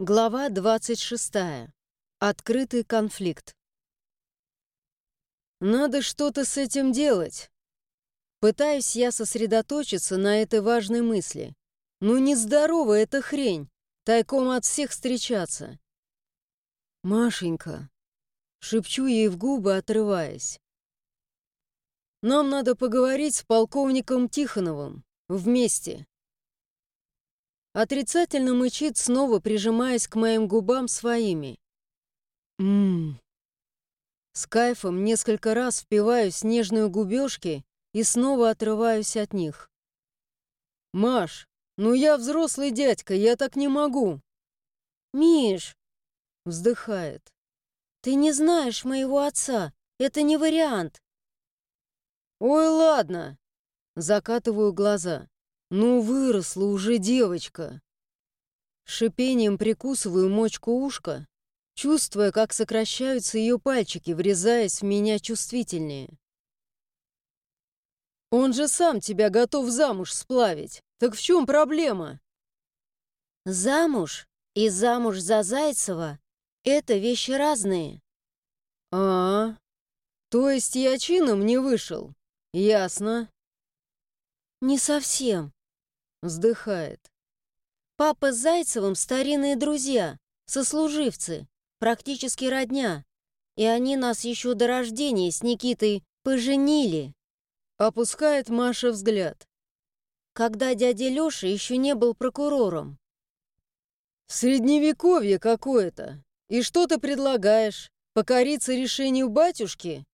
Глава 26. Открытый конфликт. Надо что-то с этим делать. Пытаюсь я сосредоточиться на этой важной мысли. Ну нездорова эта хрень, тайком от всех встречаться. Машенька, шепчу ей в губы, отрываясь. Нам надо поговорить с полковником Тихоновым. Вместе. Отрицательно мычит, снова прижимаясь к моим губам своими. Ммм. С кайфом несколько раз впиваюсь в нежные губежки и снова отрываюсь от них. «Маш, ну я взрослый дядька, я так не могу!» «Миш!» — вздыхает. «Ты не знаешь моего отца, это не вариант!» «Ой, ладно!» — закатываю глаза. «Ну, выросла уже девочка!» Шипением прикусываю мочку ушка, чувствуя, как сокращаются ее пальчики, врезаясь в меня чувствительнее. «Он же сам тебя готов замуж сплавить. Так в чем проблема?» «Замуж и замуж за Зайцева — это вещи разные». А, То есть я чином не вышел? Ясно». «Не совсем. Вздыхает. Папа с Зайцевым старинные друзья, сослуживцы, практически родня. И они нас еще до рождения с Никитой поженили. Опускает Маша взгляд. Когда дядя Леша еще не был прокурором. Средневековье какое-то. И что ты предлагаешь? Покориться решению батюшки?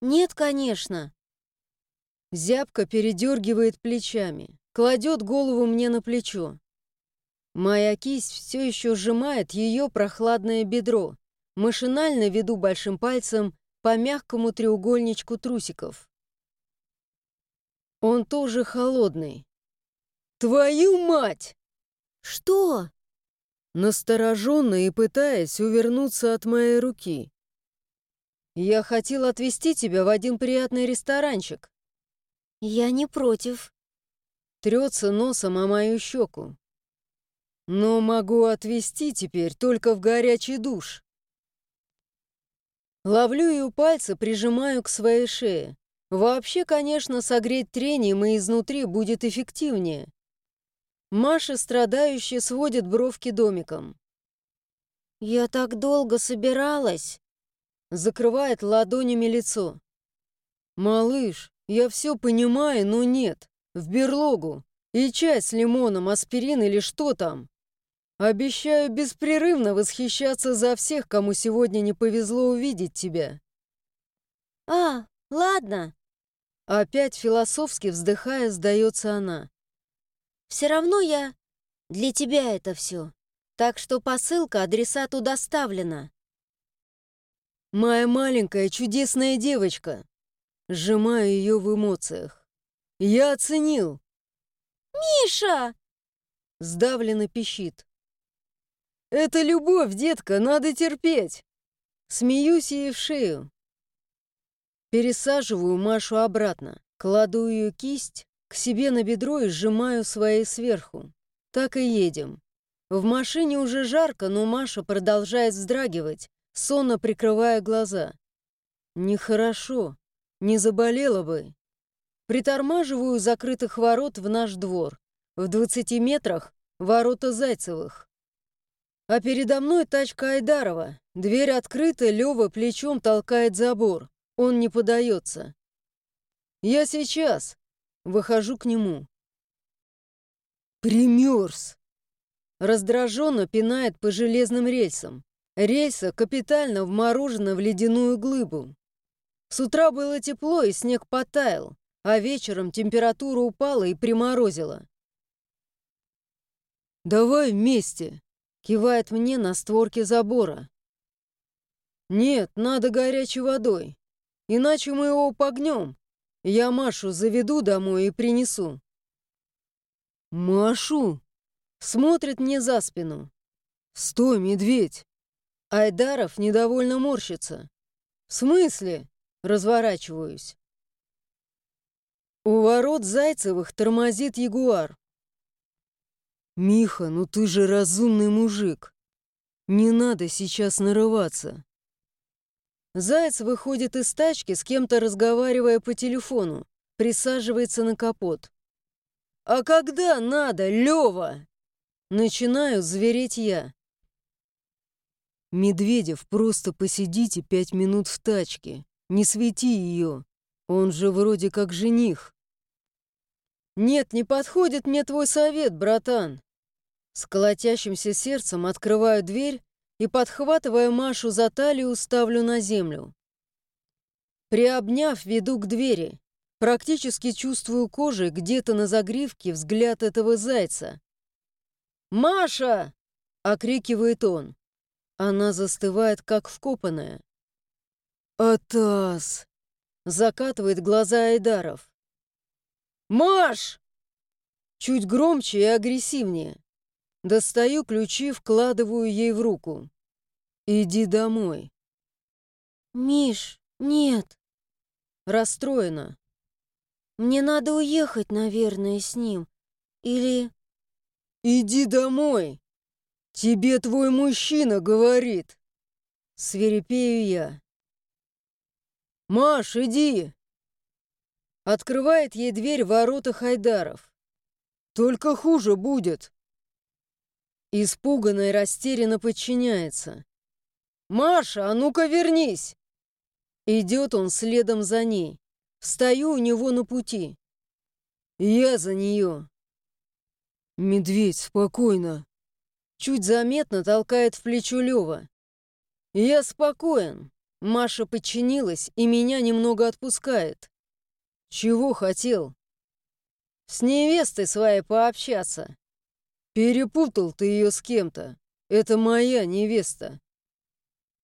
Нет, конечно. Зябка передергивает плечами. Кладет голову мне на плечо. Моя кисть все еще сжимает ее прохладное бедро. Машинально веду большим пальцем по мягкому треугольничку трусиков. Он тоже холодный. «Твою мать!» «Что?» Настороженно и пытаясь увернуться от моей руки. «Я хотел отвезти тебя в один приятный ресторанчик». «Я не против», трется носом о мою щеку. Но могу отвести теперь только в горячий душ. Ловлю ее пальцы, прижимаю к своей шее. Вообще, конечно, согреть трением и изнутри будет эффективнее. Маша, страдающая, сводит бровки домиком. «Я так долго собиралась!» Закрывает ладонями лицо. «Малыш, я все понимаю, но нет. В берлогу. И чай с лимоном, аспирин или что там. Обещаю беспрерывно восхищаться за всех, кому сегодня не повезло увидеть тебя. А, ладно. Опять философски вздыхая, сдается она. Все равно я... Для тебя это все. Так что посылка адресату доставлена. Моя маленькая чудесная девочка. Сжимаю ее в эмоциях. Я оценил. «Миша!» Сдавленно пищит. «Это любовь, детка, надо терпеть!» Смеюсь ей в шею. Пересаживаю Машу обратно, кладу ее кисть к себе на бедро и сжимаю своей сверху. Так и едем. В машине уже жарко, но Маша продолжает вздрагивать, сонно прикрывая глаза. Нехорошо, не заболела бы. Притормаживаю закрытых ворот в наш двор. В 20 метрах ворота Зайцевых. А передо мной тачка Айдарова. Дверь открыта, Лёва плечом толкает забор. Он не подается. Я сейчас. Выхожу к нему. Примерз. Раздраженно пинает по железным рельсам. Рельса капитально вморожена в ледяную глыбу. С утра было тепло, и снег потаял а вечером температура упала и приморозила. «Давай вместе!» — кивает мне на створке забора. «Нет, надо горячей водой, иначе мы его погнем. Я Машу заведу домой и принесу». «Машу?» — смотрит мне за спину. «Стой, медведь!» Айдаров недовольно морщится. «В смысле?» — разворачиваюсь. У ворот Зайцевых тормозит ягуар. «Миха, ну ты же разумный мужик. Не надо сейчас нарываться. Заяц выходит из тачки, с кем-то разговаривая по телефону, присаживается на капот. «А когда надо, Лёва?» Начинаю звереть я. «Медведев, просто посидите пять минут в тачке. Не свети ее. Он же вроде как жених». «Нет, не подходит мне твой совет, братан». С колотящимся сердцем открываю дверь и, подхватывая Машу за талию, ставлю на землю. Приобняв, веду к двери. Практически чувствую кожей где-то на загривке взгляд этого зайца. «Маша!» — окрикивает он. Она застывает, как вкопанная. «Атас!» — закатывает глаза Айдаров. «Маш!» Чуть громче и агрессивнее. Достаю ключи, вкладываю ей в руку. «Иди домой». «Миш, нет». Расстроена. «Мне надо уехать, наверное, с ним. Или...» «Иди домой! Тебе твой мужчина говорит!» Свирепею я. «Маш, иди!» Открывает ей дверь ворота Хайдаров. «Только хуже будет!» Испуганно и растерянно подчиняется. «Маша, а ну-ка вернись!» Идет он следом за ней. Встаю у него на пути. Я за нее. «Медведь, спокойно!» Чуть заметно толкает в плечо Лева. «Я спокоен!» Маша подчинилась и меня немного отпускает. «Чего хотел?» «С невестой своей пообщаться. Перепутал ты ее с кем-то. Это моя невеста.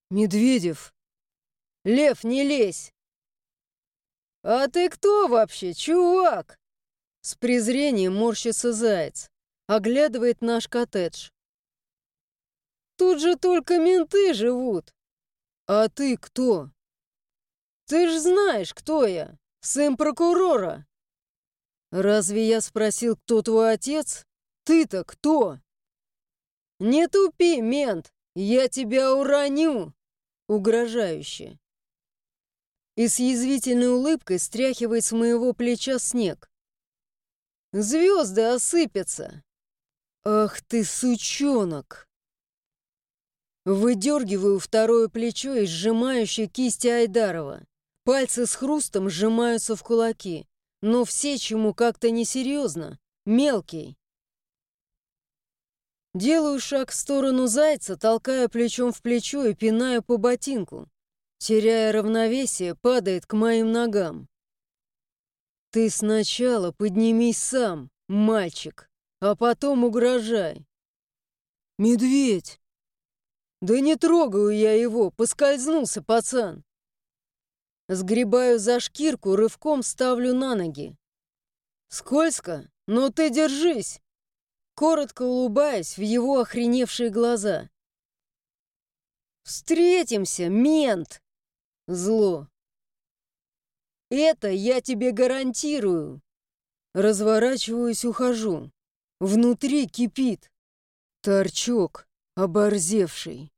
Медведев. Лев, не лезь. А ты кто вообще, чувак? С презрением морщится заяц. Оглядывает наш коттедж. Тут же только менты живут. А ты кто? Ты ж знаешь, кто я. Сын прокурора. Разве я спросил, кто твой отец? Ты-то кто? Не тупи, мент, я тебя уроню, угрожающе. И с язвительной улыбкой стряхивает с моего плеча снег. Звезды осыпятся. Ах ты, сучонок! Выдергиваю второе плечо и сжимающее кисти Айдарова. Пальцы с хрустом сжимаются в кулаки, но все чему как-то несерьезно, мелкий. Делаю шаг в сторону зайца, толкая плечом в плечо и пиная по ботинку. Теряя равновесие, падает к моим ногам. «Ты сначала поднимись сам, мальчик, а потом угрожай». «Медведь!» «Да не трогаю я его, поскользнулся пацан!» Сгребаю за шкирку, рывком ставлю на ноги. «Скользко? Ну ты держись!» коротко улыбаясь в его охреневшие глаза. «Встретимся, мент!» Зло. «Это я тебе гарантирую!» Разворачиваюсь, ухожу. Внутри кипит. Торчок, оборзевший.